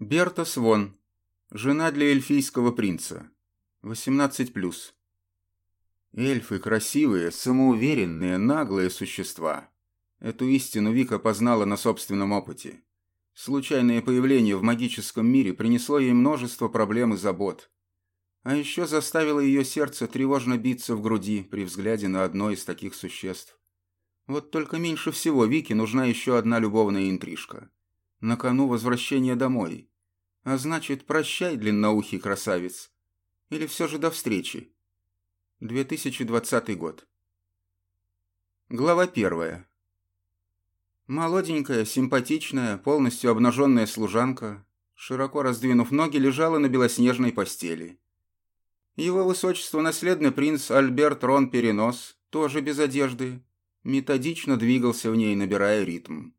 Берта Свон. Жена для эльфийского принца. 18+. Эльфы красивые, самоуверенные, наглые существа. Эту истину Вика познала на собственном опыте. Случайное появление в магическом мире принесло ей множество проблем и забот. А еще заставило ее сердце тревожно биться в груди при взгляде на одно из таких существ. Вот только меньше всего Вике нужна еще одна любовная интрижка. На кону возвращение домой. А значит, прощай, длинноухий красавец. Или все же до встречи. 2020 год. Глава первая. Молоденькая, симпатичная, полностью обнаженная служанка, широко раздвинув ноги, лежала на белоснежной постели. Его высочество наследный принц Альберт Рон Перенос, тоже без одежды, методично двигался в ней, набирая ритм.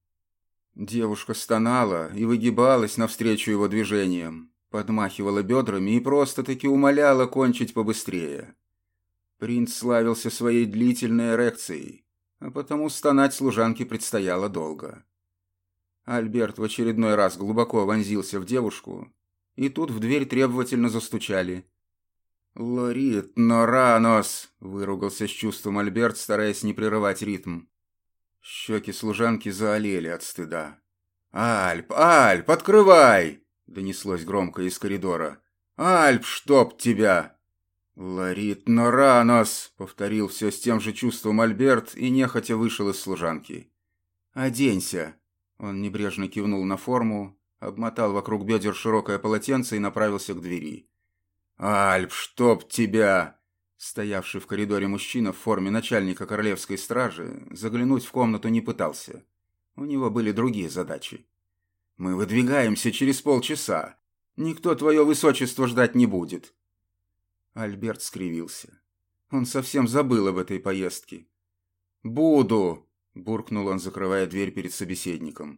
Девушка стонала и выгибалась навстречу его движениям, подмахивала бедрами и просто-таки умоляла кончить побыстрее. Принц славился своей длительной эрекцией, а потому стонать служанке предстояло долго. Альберт в очередной раз глубоко вонзился в девушку, и тут в дверь требовательно застучали. «Лорит Норанос!» – выругался с чувством Альберт, стараясь не прерывать ритм. Щеки служанки заолели от стыда. «Альп, Альп, открывай!» — донеслось громко из коридора. «Альп, чтоб тебя!» «Ларит Норанос!» — повторил все с тем же чувством Альберт и нехотя вышел из служанки. «Оденься!» Он небрежно кивнул на форму, обмотал вокруг бедер широкое полотенце и направился к двери. «Альп, чтоб тебя!» Стоявший в коридоре мужчина в форме начальника королевской стражи заглянуть в комнату не пытался. У него были другие задачи. «Мы выдвигаемся через полчаса. Никто твое высочество ждать не будет». Альберт скривился. Он совсем забыл об этой поездке. «Буду!» – буркнул он, закрывая дверь перед собеседником.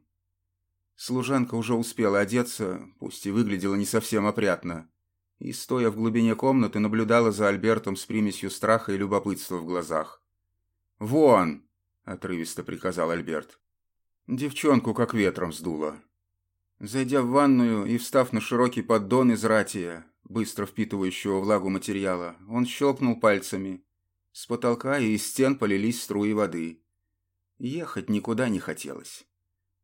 Служанка уже успела одеться, пусть и выглядела не совсем опрятно, и, стоя в глубине комнаты, наблюдала за Альбертом с примесью страха и любопытства в глазах. «Вон!» – отрывисто приказал Альберт. Девчонку как ветром сдуло. Зайдя в ванную и встав на широкий поддон из ратия, быстро впитывающего влагу материала, он щелкнул пальцами. С потолка и из стен полились струи воды. Ехать никуда не хотелось.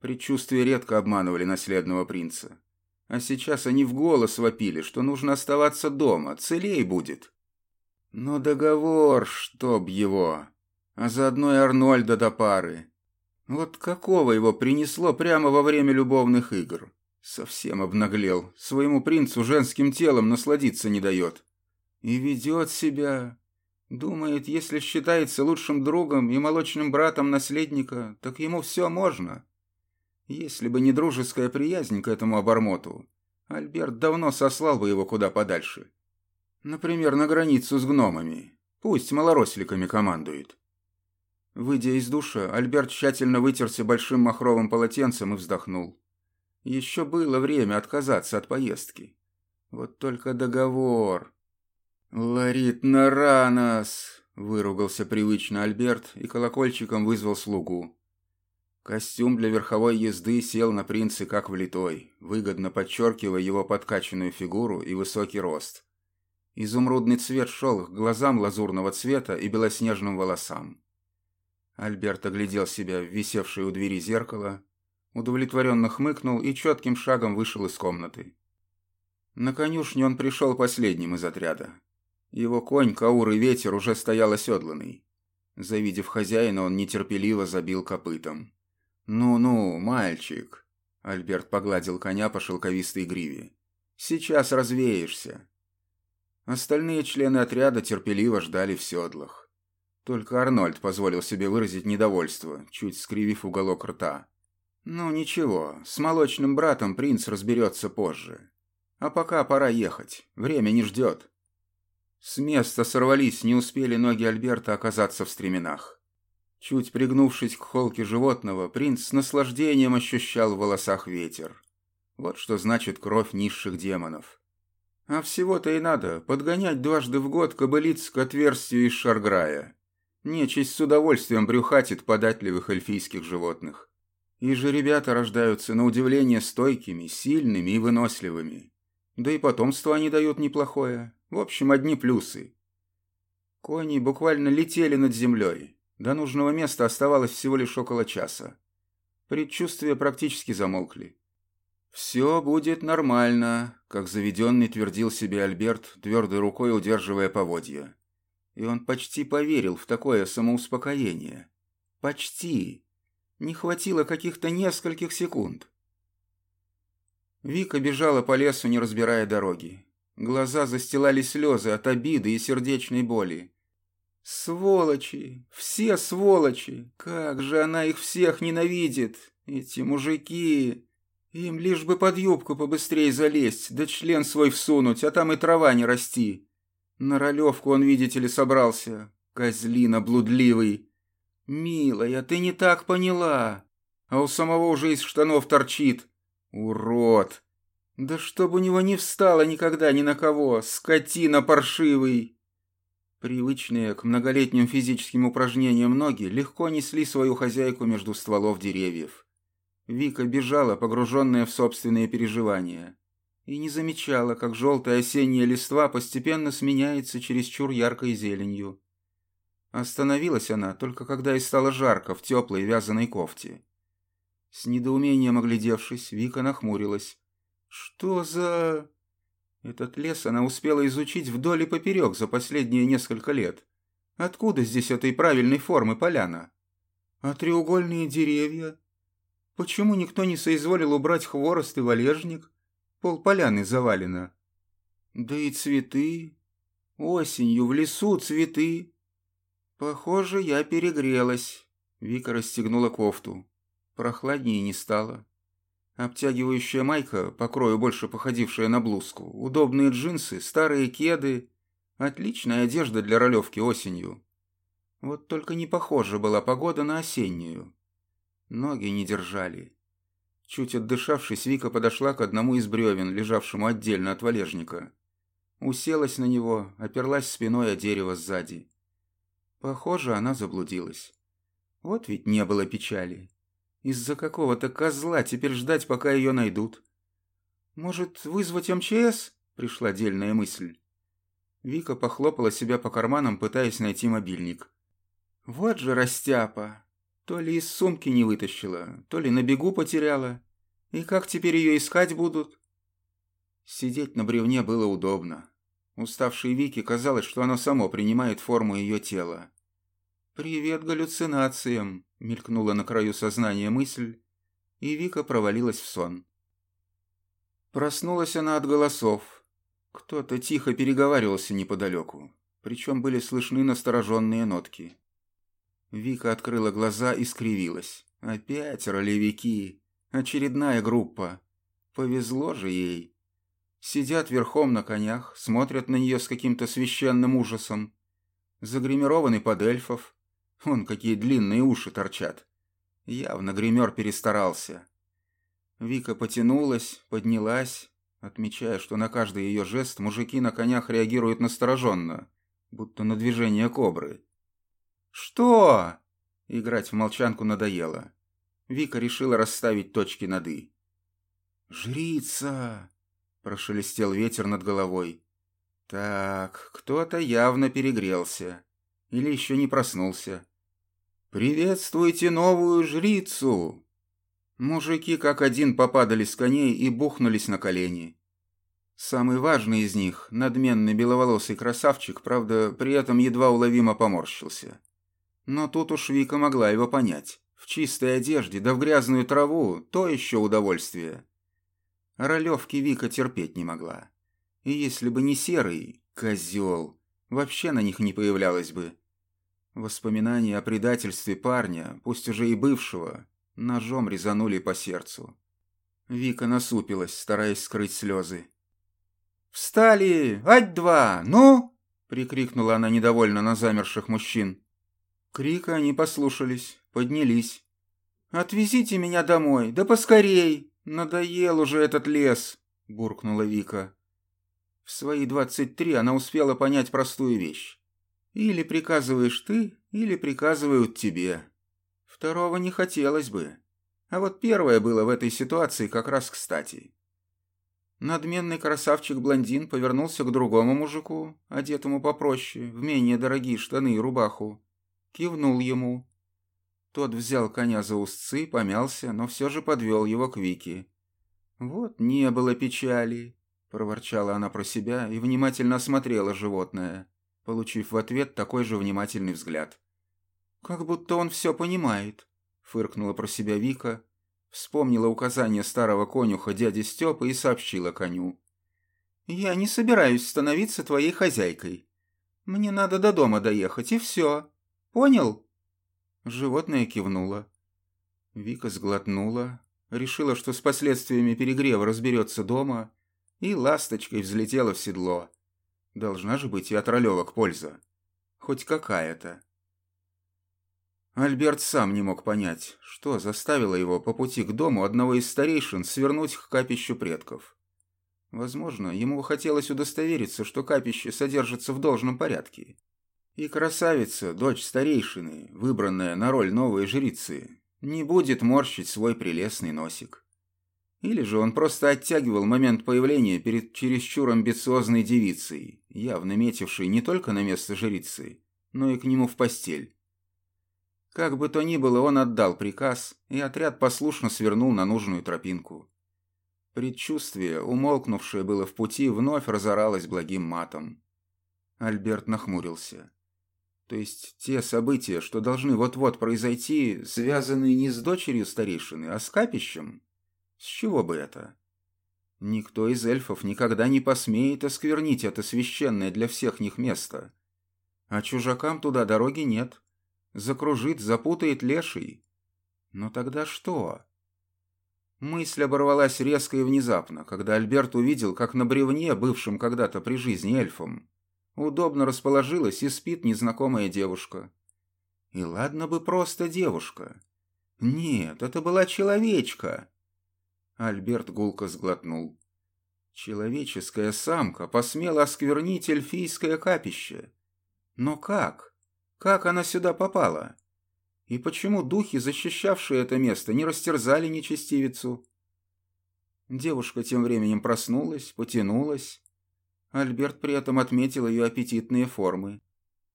Предчувствия редко обманывали наследного принца. А сейчас они в голос вопили, что нужно оставаться дома, целей будет. Но договор, чтоб его, а заодно и Арнольда до пары. Вот какого его принесло прямо во время любовных игр? Совсем обнаглел, своему принцу женским телом насладиться не дает. И ведет себя... Думает, если считается лучшим другом и молочным братом наследника, так ему все можно. Если бы не дружеская приязнь к этому обормоту, Альберт давно сослал бы его куда подальше. Например, на границу с гномами. Пусть малоросликами командует. Выйдя из душа, Альберт тщательно вытерся большим махровым полотенцем и вздохнул. Еще было время отказаться от поездки. Вот только договор. «Ларит Наранос!» – выругался привычно Альберт и колокольчиком вызвал слугу. Костюм для верховой езды сел на принце как влитой, выгодно подчеркивая его подкачанную фигуру и высокий рост. Изумрудный цвет шел к глазам лазурного цвета и белоснежным волосам. Альберт оглядел себя в висевшее у двери зеркало, удовлетворенно хмыкнул и четким шагом вышел из комнаты. На конюшне он пришел последним из отряда. Его конь, Каур и Ветер уже стоял оседланный. Завидев хозяина, он нетерпеливо забил копытом. «Ну-ну, мальчик», — Альберт погладил коня по шелковистой гриве. «Сейчас развеешься». Остальные члены отряда терпеливо ждали в седлах. Только Арнольд позволил себе выразить недовольство, чуть скривив уголок рта. «Ну ничего, с молочным братом принц разберется позже. А пока пора ехать, время не ждет». С места сорвались, не успели ноги Альберта оказаться в стременах. Чуть пригнувшись к холке животного, принц с наслаждением ощущал в волосах ветер. Вот что значит кровь низших демонов. А всего-то и надо подгонять дважды в год кобылиц к отверстию из шарграя. Нечисть с удовольствием брюхатит податливых эльфийских животных. И же ребята рождаются на удивление стойкими, сильными и выносливыми. Да и потомство они дают неплохое. В общем, одни плюсы. Кони буквально летели над землей. До нужного места оставалось всего лишь около часа. Предчувствия практически замолкли. «Все будет нормально», — как заведенный твердил себе Альберт, твердой рукой удерживая поводья. И он почти поверил в такое самоуспокоение. Почти. Не хватило каких-то нескольких секунд. Вика бежала по лесу, не разбирая дороги. Глаза застилали слезы от обиды и сердечной боли. Сволочи! Все сволочи! Как же она их всех ненавидит! Эти мужики! Им лишь бы под юбку побыстрее залезть, да член свой всунуть, а там и трава не расти. На ролевку он, видите ли, собрался. Козлина блудливый. Милая, ты не так поняла. А у самого уже из штанов торчит. Урод! Да чтоб у него не встало никогда ни на кого, скотина паршивый! Привычные к многолетним физическим упражнениям ноги легко несли свою хозяйку между стволов деревьев. Вика бежала, погруженная в собственные переживания, и не замечала, как желтая осенняя листва постепенно сменяется чересчур яркой зеленью. Остановилась она только когда и стало жарко в теплой вязаной кофте. С недоумением оглядевшись, Вика нахмурилась. «Что за...» Этот лес она успела изучить вдоль и поперек за последние несколько лет. Откуда здесь этой правильной формы поляна? А треугольные деревья? Почему никто не соизволил убрать хворост и валежник? Пол поляны завалено. Да и цветы. Осенью в лесу цветы. Похоже, я перегрелась. Вика расстегнула кофту. Прохладнее не стало. Обтягивающая майка, по крою больше походившая на блузку, удобные джинсы, старые кеды. Отличная одежда для ролевки осенью. Вот только не похожа была погода на осеннюю. Ноги не держали. Чуть отдышавшись, Вика подошла к одному из бревен, лежавшему отдельно от валежника. Уселась на него, оперлась спиной о дерево сзади. Похоже, она заблудилась. Вот ведь не было печали. Из-за какого-то козла теперь ждать, пока ее найдут. Может, вызвать МЧС? Пришла дельная мысль. Вика похлопала себя по карманам, пытаясь найти мобильник. Вот же растяпа. То ли из сумки не вытащила, то ли на бегу потеряла. И как теперь ее искать будут? Сидеть на бревне было удобно. Уставшей Вике казалось, что оно само принимает форму ее тела. «Привет галлюцинациям!» — мелькнула на краю сознания мысль, и Вика провалилась в сон. Проснулась она от голосов. Кто-то тихо переговаривался неподалеку, причем были слышны настороженные нотки. Вика открыла глаза и скривилась. Опять ролевики. Очередная группа. Повезло же ей. Сидят верхом на конях, смотрят на нее с каким-то священным ужасом. Загримированы под эльфов, Вон какие длинные уши торчат. Явно гример перестарался. Вика потянулась, поднялась, отмечая, что на каждый ее жест мужики на конях реагируют настороженно, будто на движение кобры. «Что?» Играть в молчанку надоело. Вика решила расставить точки над «и». «Жрица!» – прошелестел ветер над головой. «Так, кто-то явно перегрелся. Или еще не проснулся. «Приветствуйте новую жрицу!» Мужики как один попадали с коней и бухнулись на колени. Самый важный из них, надменный беловолосый красавчик, правда, при этом едва уловимо поморщился. Но тут уж Вика могла его понять. В чистой одежде, да в грязную траву, то еще удовольствие. Ролевки Вика терпеть не могла. И если бы не серый, козел, вообще на них не появлялась бы. Воспоминания о предательстве парня, пусть уже и бывшего, ножом резанули по сердцу. Вика насупилась, стараясь скрыть слезы. «Встали! Ать-два! Ну!» — прикрикнула она недовольно на замерших мужчин. Крика они послушались, поднялись. «Отвезите меня домой, да поскорей! Надоел уже этот лес!» — буркнула Вика. В свои двадцать три она успела понять простую вещь. Или приказываешь ты, или приказывают тебе. Второго не хотелось бы. А вот первое было в этой ситуации как раз кстати. Надменный красавчик-блондин повернулся к другому мужику, одетому попроще, в менее дорогие штаны и рубаху. Кивнул ему. Тот взял коня за узцы, помялся, но все же подвел его к Вике. «Вот не было печали», — проворчала она про себя и внимательно осмотрела животное, получив в ответ такой же внимательный взгляд. «Как будто он все понимает», — фыркнула про себя Вика, Вспомнила указание старого конюха дяди Степы и сообщила коню. «Я не собираюсь становиться твоей хозяйкой. Мне надо до дома доехать, и все. Понял?» Животное кивнуло. Вика сглотнула, решила, что с последствиями перегрева разберется дома, и ласточкой взлетела в седло. Должна же быть и от ролевок польза. Хоть какая-то. Альберт сам не мог понять, что заставило его по пути к дому одного из старейшин свернуть к капищу предков. Возможно, ему хотелось удостовериться, что капище содержится в должном порядке. И красавица, дочь старейшины, выбранная на роль новой жрицы, не будет морщить свой прелестный носик. Или же он просто оттягивал момент появления перед чересчур амбициозной девицей, явно метившей не только на место жрицы, но и к нему в постель. Как бы то ни было, он отдал приказ, и отряд послушно свернул на нужную тропинку. Предчувствие, умолкнувшее было в пути, вновь разоралось благим матом. Альберт нахмурился. То есть те события, что должны вот-вот произойти, связаны не с дочерью старейшины, а с капищем? С чего бы это? Никто из эльфов никогда не посмеет осквернить это священное для всех них место. А чужакам туда дороги нет закружит, запутает леший. Но тогда что? Мысль оборвалась резко и внезапно, когда Альберт увидел, как на бревне, бывшем когда-то при жизни эльфом, удобно расположилась и спит незнакомая девушка. И ладно бы просто девушка. Нет, это была человечка. Альберт гулко сглотнул. Человеческая самка посмела осквернить эльфийское капище. Но как? Как она сюда попала? И почему духи, защищавшие это место, не растерзали нечестивицу? Девушка тем временем проснулась, потянулась. Альберт при этом отметил ее аппетитные формы.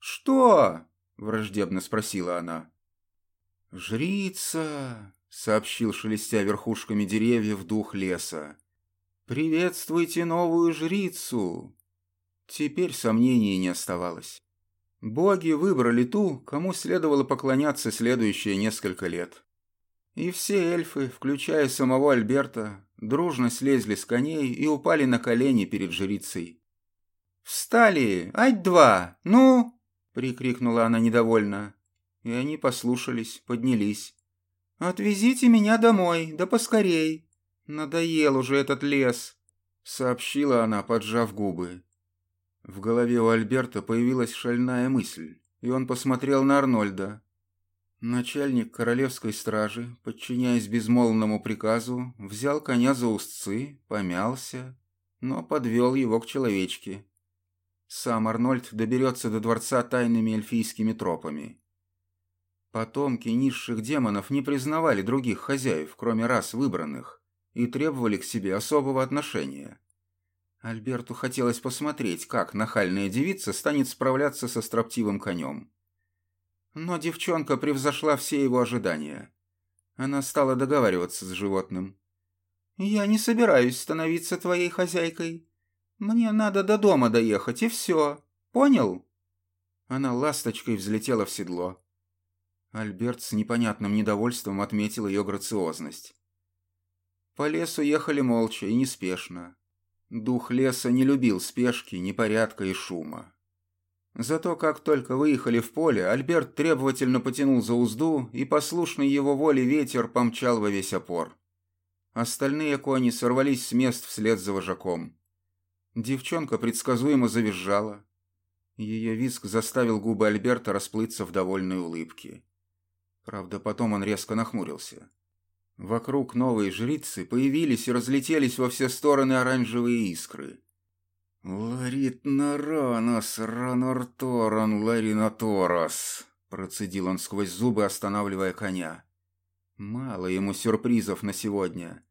«Что?» – враждебно спросила она. «Жрица!» – сообщил, шелестя верхушками деревьев, дух леса. «Приветствуйте новую жрицу!» Теперь сомнений не оставалось. Боги выбрали ту, кому следовало поклоняться следующие несколько лет. И все эльфы, включая самого Альберта, дружно слезли с коней и упали на колени перед жрицей. «Встали! Ать-два! Ну!» — прикрикнула она недовольно. И они послушались, поднялись. «Отвезите меня домой, да поскорей! Надоел уже этот лес!» — сообщила она, поджав губы. В голове у Альберта появилась шальная мысль, и он посмотрел на Арнольда. Начальник королевской стражи, подчиняясь безмолвному приказу, взял коня за узцы, помялся, но подвел его к человечке. Сам Арнольд доберется до дворца тайными эльфийскими тропами. Потомки низших демонов не признавали других хозяев, кроме рас выбранных, и требовали к себе особого отношения. Альберту хотелось посмотреть, как нахальная девица станет справляться со строптивым конем. Но девчонка превзошла все его ожидания. Она стала договариваться с животным. «Я не собираюсь становиться твоей хозяйкой. Мне надо до дома доехать, и все. Понял?» Она ласточкой взлетела в седло. Альберт с непонятным недовольством отметил ее грациозность. По лесу ехали молча и неспешно, Дух леса не любил спешки, непорядка и шума. Зато как только выехали в поле, Альберт требовательно потянул за узду, и послушный его воле ветер помчал во весь опор. Остальные кони сорвались с мест вслед за вожаком. Девчонка предсказуемо завизжала. Ее визг заставил губы Альберта расплыться в довольной улыбке. Правда, потом он резко нахмурился. Вокруг новой жрицы появились и разлетелись во все стороны оранжевые искры. «Ларит наранос ранорторон ларинаторос», процедил он сквозь зубы, останавливая коня. Мало ему сюрпризов на сегодня.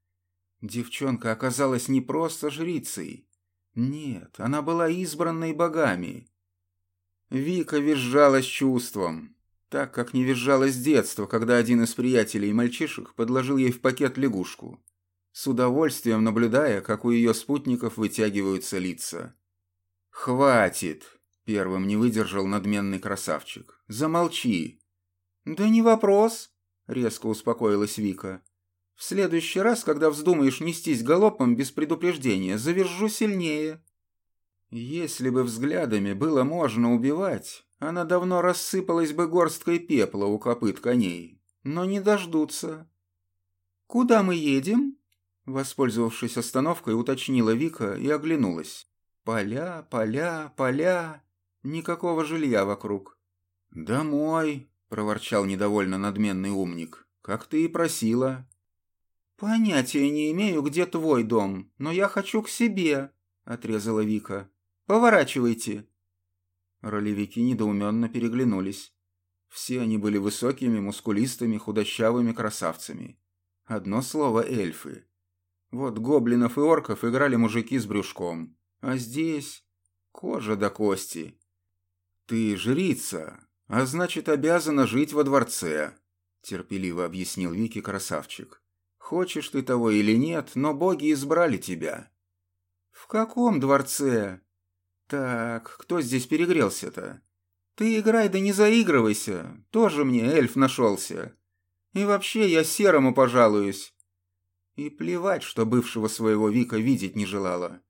Девчонка оказалась не просто жрицей. Нет, она была избранной богами. Вика визжала с чувством, так как не визжала с детства, когда один из приятелей мальчишек подложил ей в пакет лягушку, с удовольствием наблюдая, как у ее спутников вытягиваются лица. «Хватит!» — первым не выдержал надменный красавчик. «Замолчи!» «Да не вопрос!» — резко успокоилась Вика. «В следующий раз, когда вздумаешь нестись галопом без предупреждения, завержу сильнее!» Если бы взглядами было можно убивать, она давно рассыпалась бы горсткой пепла у копыт коней, но не дождутся. «Куда мы едем?» Воспользовавшись остановкой, уточнила Вика и оглянулась. Поля, поля, поля. Никакого жилья вокруг. «Домой», — проворчал недовольно надменный умник, — «как ты и просила». «Понятия не имею, где твой дом, но я хочу к себе», — отрезала Вика. Поворачивайте!» Ролевики недоуменно переглянулись. Все они были высокими, мускулистыми, худощавыми красавцами. Одно слово «эльфы». Вот гоблинов и орков играли мужики с брюшком. А здесь кожа до кости. «Ты жрица, а значит, обязана жить во дворце», — терпеливо объяснил Вики красавчик. «Хочешь ты того или нет, но боги избрали тебя». «В каком дворце?» Так, кто здесь перегрелся-то? Ты играй да не заигрывайся, тоже мне эльф нашелся. И вообще я серому пожалуюсь. И плевать, что бывшего своего Вика видеть не желала.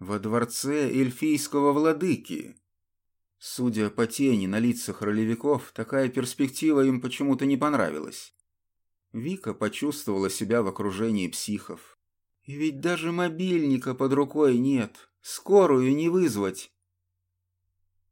Во дворце эльфийского владыки. Судя по тени на лицах ролевиков, такая перспектива им почему-то не понравилась. Вика почувствовала себя в окружении психов. И ведь даже мобильника под рукой нет. Скорую не вызвать.